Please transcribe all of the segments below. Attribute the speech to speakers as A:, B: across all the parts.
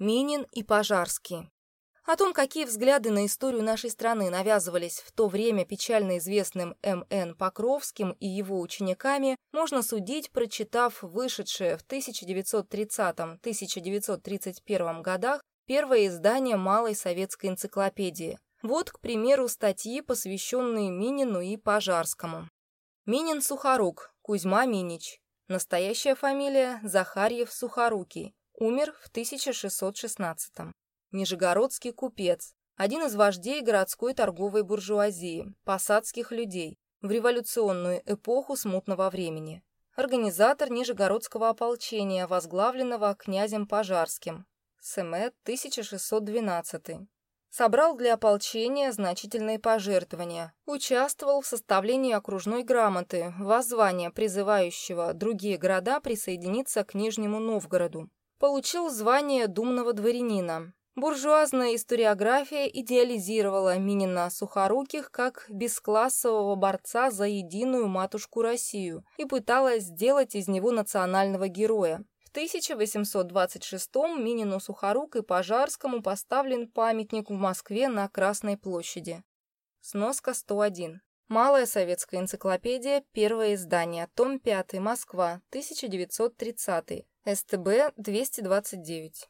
A: Минин и Пожарский. О том, какие взгляды на историю нашей страны навязывались в то время печально известным М.Н. Покровским и его учениками, можно судить, прочитав вышедшее в 1930-1931 годах первое издание Малой советской энциклопедии. Вот, к примеру, статьи, посвященные Минину и Пожарскому. Минин Сухорук, Кузьма Минич. Настоящая фамилия Захарьев Сухорукий. Умер в 1616 -м. Нижегородский купец. Один из вождей городской торговой буржуазии, посадских людей, в революционную эпоху смутного времени. Организатор Нижегородского ополчения, возглавленного князем Пожарским. Сэмэ 1612 собрал для ополчения значительные пожертвования, участвовал в составлении окружной грамоты, воззвания, призывающего другие города присоединиться к Нижнему Новгороду. Получил звание думного дворянина. Буржуазная историография идеализировала Минина Сухоруких как бесклассового борца за единую матушку Россию и пыталась сделать из него национального героя. В 1826-м Минину Сухорук и Пожарскому поставлен памятник в Москве на Красной площади. Сноска 101. Малая советская энциклопедия, первое издание, том 5, Москва, 1930, СТБ 229.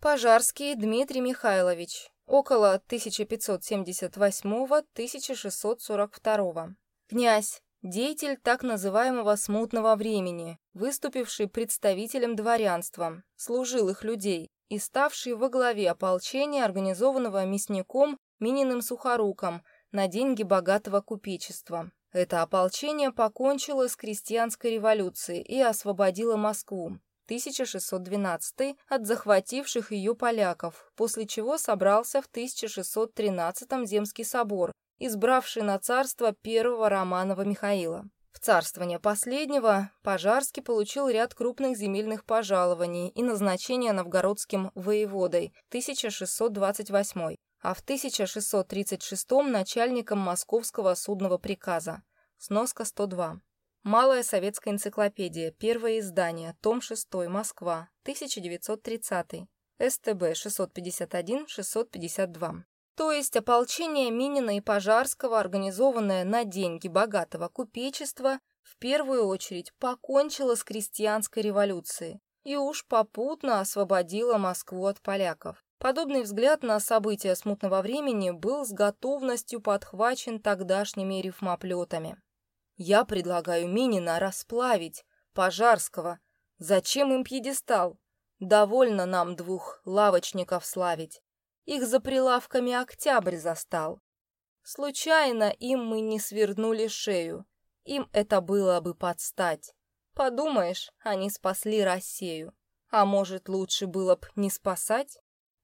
A: Пожарский Дмитрий Михайлович, около 1578-1642. Князь, Деятель так называемого «смутного времени», выступивший представителем дворянства, служил их людей и ставший во главе ополчения, организованного мясником Мининым Сухоруком на деньги богатого купечества. Это ополчение покончило с крестьянской революцией и освободило Москву. 1612 от захвативших ее поляков, после чего собрался в 1613 Земский собор, избравший на царство первого Романова Михаила. В царствование последнего Пожарский получил ряд крупных земельных пожалований и назначения новгородским воеводой 1628, а в 1636 начальником Московского судного приказа. Сноска 102. Малая советская энциклопедия, первое издание, том 6, Москва, 1930, СТБ 651-652. То есть ополчение Минина и Пожарского, организованное на деньги богатого купечества, в первую очередь покончило с крестьянской революцией и уж попутно освободило Москву от поляков. Подобный взгляд на события смутного времени был с готовностью подхвачен тогдашними рифмоплетами. «Я предлагаю Минина расплавить, Пожарского. Зачем им пьедестал? Довольно нам двух лавочников славить. Их за прилавками октябрь застал. Случайно им мы не свернули шею. Им это было бы подстать. Подумаешь, они спасли Россию. А может, лучше было б не спасать?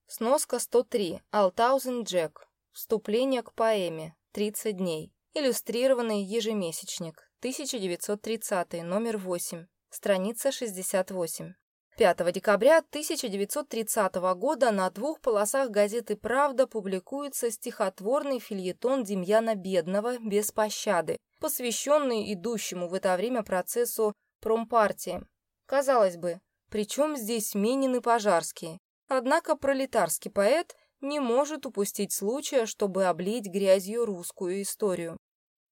A: Сноска 103. Алтаузен Джек. Вступление к поэме. 30 дней. Иллюстрированный ежемесячник. 1930, номер 8. Страница 68. 5 декабря 1930 года на двух полосах газеты «Правда» публикуется стихотворный фильетон Демьяна Бедного «Без пощады», посвященный идущему в это время процессу промпартии. Казалось бы, при чем здесь Минин и Пожарский? Однако пролетарский поэт не может упустить случая, чтобы облить грязью русскую историю.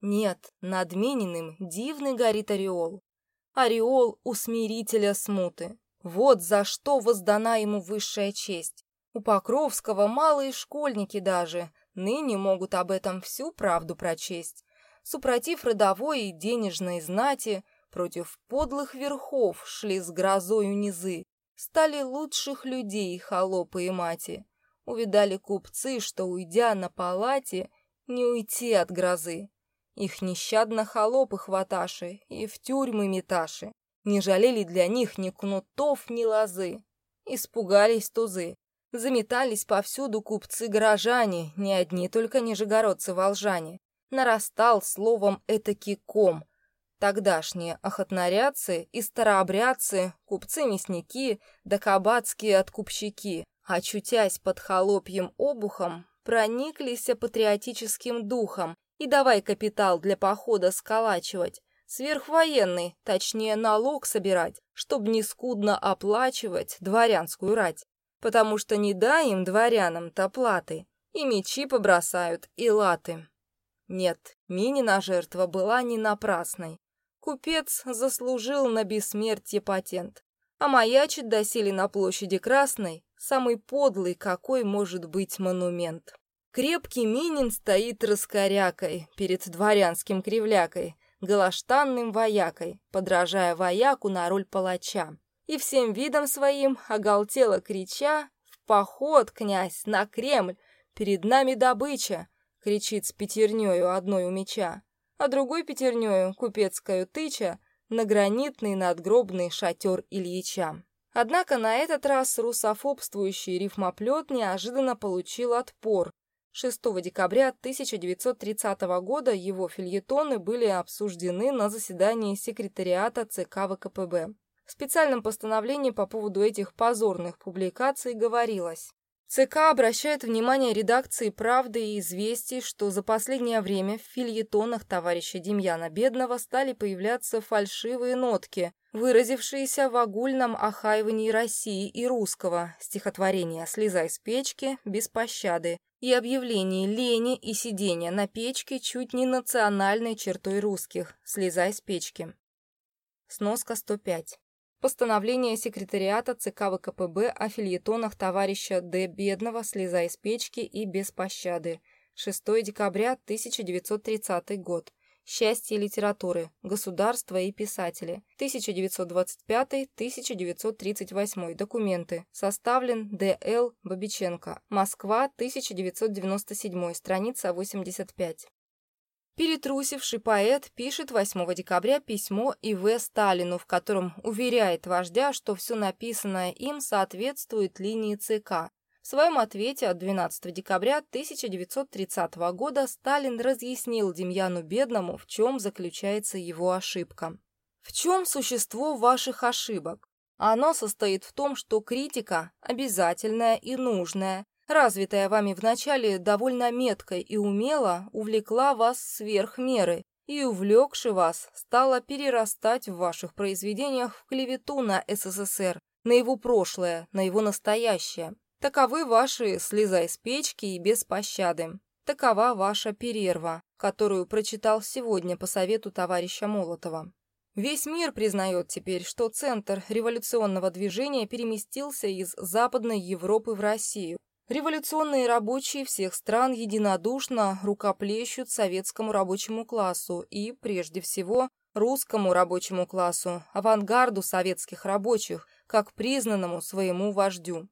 A: Нет, над Мининым дивный горит ореол. Ореол усмирителя смуты. Вот за что воздана ему высшая честь. У Покровского малые школьники даже ныне могут об этом всю правду прочесть. Супротив родовой и денежной знати, против подлых верхов шли с грозою низы, стали лучших людей холопы и мати. Увидали купцы, что, уйдя на палате, не уйти от грозы. Их нещадно холопы хваташи и в тюрьмы меташи. Не жалели для них ни кнутов, ни лозы. Испугались тузы. Заметались повсюду купцы-горожане, не одни только нижегородцы-волжане. Нарастал словом этакий ком. Тогдашние охотнорядцы и старообрядцы, купцы-мясники да кабацкие откупщики, очутясь под холопьем обухом, прониклись патриотическим духом и давай капитал для похода сколачивать, Сверхвоенный, точнее налог собирать, чтобы не скудно оплачивать дворянскую рать. потому что не дай им, дворянам-то платы, и мечи побросают, и латы. Нет, Минина жертва была не напрасной. Купец заслужил на бессмертие патент, а маячит доселе на площади Красной самый подлый, какой может быть монумент. Крепкий Минин стоит раскорякой перед дворянским кривлякой, голоштанным воякой, подражая вояку на роль палача. И всем видом своим, оголтело крича, «В поход, князь, на Кремль! Перед нами добыча!» кричит с пятернёю одной у меча, а другой пятернёю, купецкою тыча, на гранитный надгробный шатер Ильича. Однако на этот раз русофобствующий рифмоплет неожиданно получил отпор. 6 декабря 1930 года его фильетоны были обсуждены на заседании секретариата ЦК ВКПБ. В специальном постановлении по поводу этих позорных публикаций говорилось ЦК обращает внимание редакции «Правды» и «Известий», что за последнее время в фильетонах товарища Демьяна Бедного стали появляться фальшивые нотки, выразившиеся в огульном охаивании России и русского, стихотворения «Слезай с печки», «Без пощады» и объявлении лени и сидения на печке чуть не национальной чертой русских «Слезай с печки». Сноска 105. Постановление секретариата ЦК ВКПБ о фильетонах товарища Д. Бедного «Слеза из печки» и «Без пощады». 6 декабря 1930 год. Счастье литературы. Государство и писатели. 1925-1938. Документы. Составлен Д.Л. Бабиченко. Москва, 1997. Страница 85. Перетрусивший поэт пишет 8 декабря письмо И.В. Сталину, в котором уверяет вождя, что все написанное им соответствует линии ЦК. В своем ответе от 12 декабря 1930 года Сталин разъяснил Демьяну Бедному, в чем заключается его ошибка. В чем существо ваших ошибок? Оно состоит в том, что критика обязательная и нужная, развитая вами вначале довольно метко и умело, увлекла вас сверх меры, и, увлекши вас, стала перерастать в ваших произведениях в клевету на СССР, на его прошлое, на его настоящее. Таковы ваши «Слеза из печки» и «Без пощады». Такова ваша перерва, которую прочитал сегодня по совету товарища Молотова. Весь мир признает теперь, что центр революционного движения переместился из Западной Европы в Россию, Революционные рабочие всех стран единодушно рукоплещут советскому рабочему классу и, прежде всего, русскому рабочему классу, авангарду советских рабочих, как признанному своему вождю.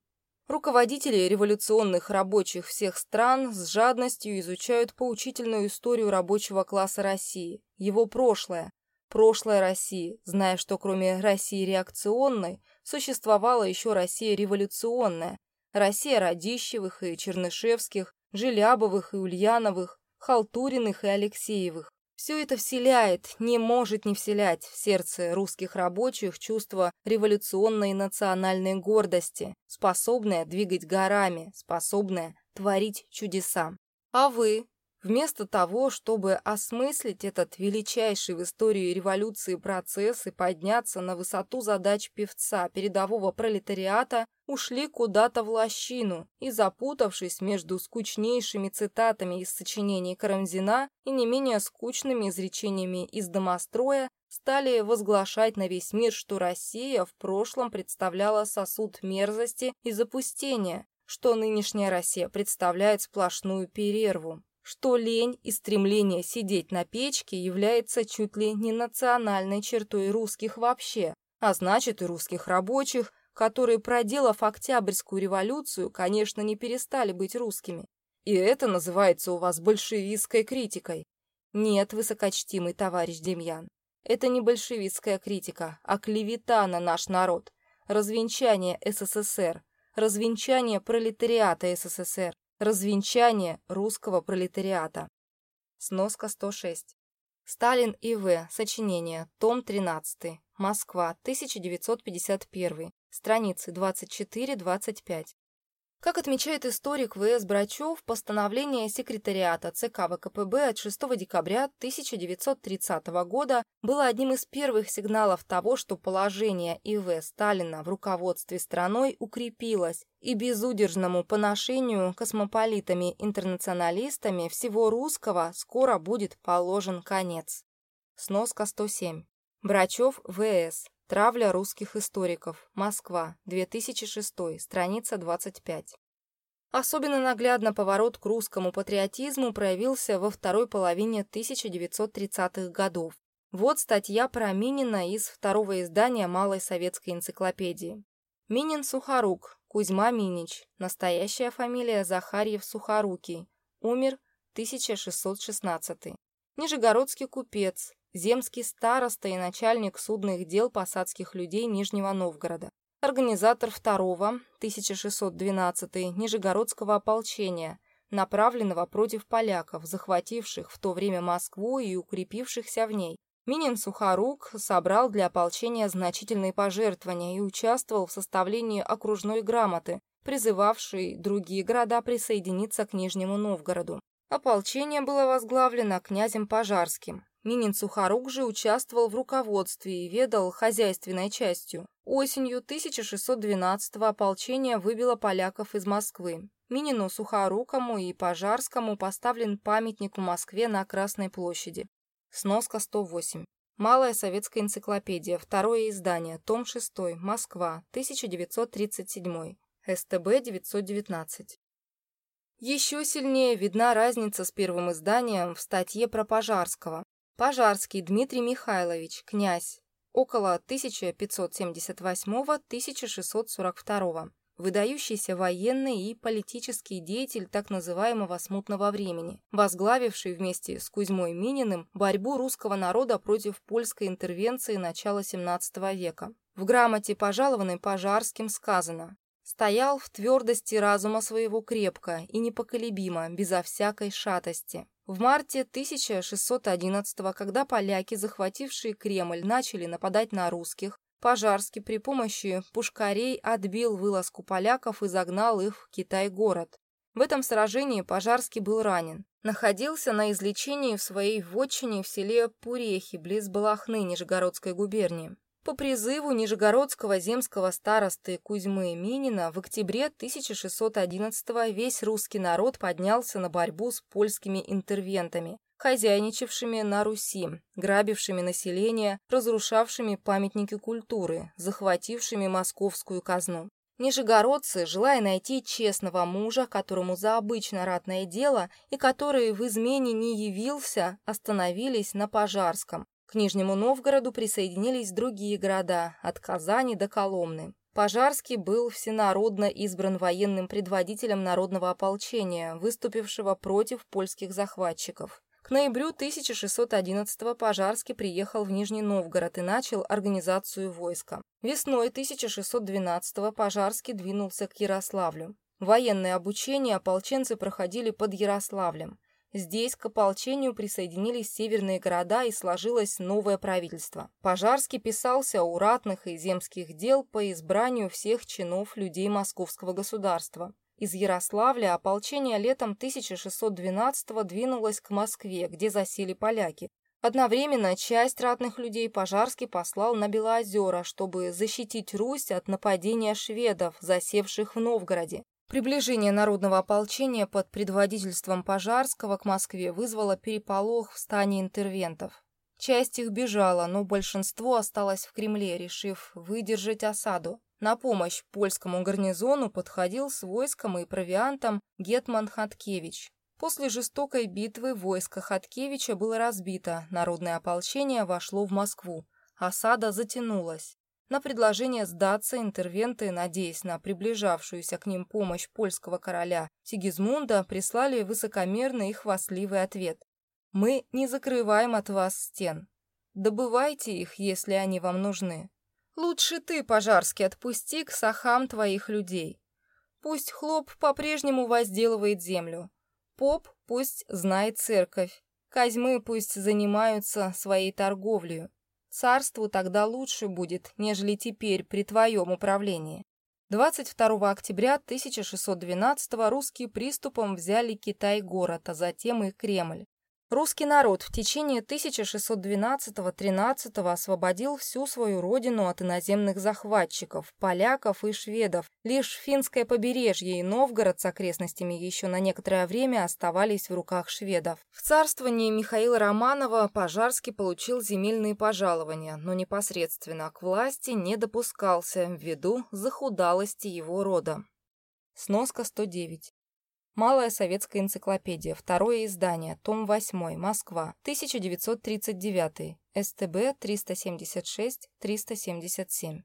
A: Руководители революционных рабочих всех стран с жадностью изучают поучительную историю рабочего класса России, его прошлое, прошлое России, зная, что кроме России реакционной существовала еще Россия революционная, Россия Радищевых и Чернышевских, Желябовых и Ульяновых, Халтуриных и Алексеевых. Все это вселяет, не может не вселять в сердце русских рабочих чувство революционной национальной гордости, способное двигать горами, способное творить чудеса. А вы, Вместо того, чтобы осмыслить этот величайший в истории революции процесс и подняться на высоту задач певца передового пролетариата, ушли куда-то в лощину и, запутавшись между скучнейшими цитатами из сочинений Карамзина и не менее скучными изречениями из домостроя, стали возглашать на весь мир, что Россия в прошлом представляла сосуд мерзости и запустения, что нынешняя Россия представляет сплошную перерву что лень и стремление сидеть на печке является чуть ли не национальной чертой русских вообще, а значит и русских рабочих, которые, проделав Октябрьскую революцию, конечно, не перестали быть русскими. И это называется у вас большевистской критикой. Нет, высокочтимый товарищ Демьян, это не большевистская критика, а клевета на наш народ, развенчание СССР, развенчание пролетариата СССР, Развенчание русского пролетариата. Сноска 106. Сталин И.В. Сочинение. Том 13. Москва. 1951. Страницы 24-25. Как отмечает историк В.С. Брачев, постановление секретариата ЦК ВКПБ от 6 декабря 1930 года было одним из первых сигналов того, что положение И.В. Сталина в руководстве страной укрепилось, и безудержному поношению космополитами-интернационалистами всего русского скоро будет положен конец. Сноска 107. Брачев В.С. Травля русских историков. Москва. 2006. Страница 25. Особенно наглядно поворот к русскому патриотизму проявился во второй половине 1930-х годов. Вот статья про Минина из второго издания Малой советской энциклопедии. Минин Сухорук, Кузьма Минич, настоящая фамилия Захарьев Сухорукий, умер 1616. Нижегородский купец, земский староста и начальник судных дел посадских людей Нижнего Новгорода, организатор второго, 1612 Нижегородского ополчения, направленного против поляков, захвативших в то время Москву и укрепившихся в ней. Минин Сухорук собрал для ополчения значительные пожертвования и участвовал в составлении окружной грамоты, призывавшей другие города присоединиться к Нижнему Новгороду. Ополчение было возглавлено князем Пожарским, Минин Сухорук же участвовал в руководстве и ведал хозяйственной частью. Осенью 1612-го ополчение выбило поляков из Москвы. Минину Сухорукому и Пожарскому поставлен памятник в Москве на Красной площади. Сноска 108. Малая советская энциклопедия, второе издание, том 6, Москва, 1937, СТБ 919. Еще сильнее видна разница с первым изданием в статье про Пожарского. Пожарский Дмитрий Михайлович, князь, около 1578-1642, выдающийся военный и политический деятель так называемого «смутного времени», возглавивший вместе с Кузьмой Мининым борьбу русского народа против польской интервенции начала XVII века. В грамоте, пожалованной Пожарским, сказано «Стоял в твердости разума своего крепко и непоколебимо, безо всякой шатости. В марте 1611 когда поляки, захватившие Кремль, начали нападать на русских, Пожарский при помощи пушкарей отбил вылазку поляков и загнал их в Китай-город. В этом сражении Пожарский был ранен. Находился на излечении в своей вотчине в селе Пурехи, близ Балахны Нижегородской губернии. По призыву Нижегородского земского старосты Кузьмы Минина в октябре 1611 весь русский народ поднялся на борьбу с польскими интервентами, хозяйничавшими на Руси, грабившими население, разрушавшими памятники культуры, захватившими московскую казну. Нижегородцы, желая найти честного мужа, которому за обычно ратное дело и который в измене не явился, остановились на Пожарском, к Нижнему Новгороду присоединились другие города, от Казани до Коломны. Пожарский был всенародно избран военным предводителем народного ополчения, выступившего против польских захватчиков. К ноябрю 1611 Пожарский приехал в Нижний Новгород и начал организацию войска. Весной 1612 Пожарский двинулся к Ярославлю. Военное обучение ополченцы проходили под Ярославлем. Здесь к ополчению присоединились северные города и сложилось новое правительство. Пожарский писался у ратных и земских дел по избранию всех чинов людей московского государства. Из Ярославля ополчение летом 1612 двинулось к Москве, где засели поляки. Одновременно часть ратных людей Пожарский послал на Белоозера, чтобы защитить Русь от нападения шведов, засевших в Новгороде. Приближение народного ополчения под предводительством Пожарского к Москве вызвало переполох в стане интервентов. Часть их бежала, но большинство осталось в Кремле, решив выдержать осаду. На помощь польскому гарнизону подходил с войском и провиантом Гетман Хаткевич. После жестокой битвы войско Хаткевича было разбито, народное ополчение вошло в Москву. Осада затянулась. На предложение сдаться интервенты, надеясь на приближавшуюся к ним помощь польского короля Сигизмунда, прислали высокомерный и хвастливый ответ. «Мы не закрываем от вас стен. Добывайте их, если они вам нужны. Лучше ты, Пожарский, отпусти к сахам твоих людей. Пусть хлоп по-прежнему возделывает землю. Поп пусть знает церковь. Козьмы пусть занимаются своей торговлей. Царству тогда лучше будет, нежели теперь при твоем управлении. 22 октября 1612 русские приступом взяли Китай-город, а затем и Кремль. Русский народ в течение 1612-13 освободил всю свою родину от иноземных захватчиков, поляков и шведов. Лишь финское побережье и Новгород с окрестностями еще на некоторое время оставались в руках шведов. В царствовании Михаила Романова Пожарский получил земельные пожалования, но непосредственно к власти не допускался ввиду захудалости его рода. Сноска 109. Малая советская энциклопедия, второе издание, том 8, Москва, 1939, СТБ 376-377.